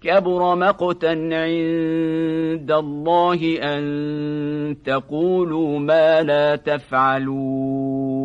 كبر مقتا عند الله أن تقولوا ما لا تفعلون.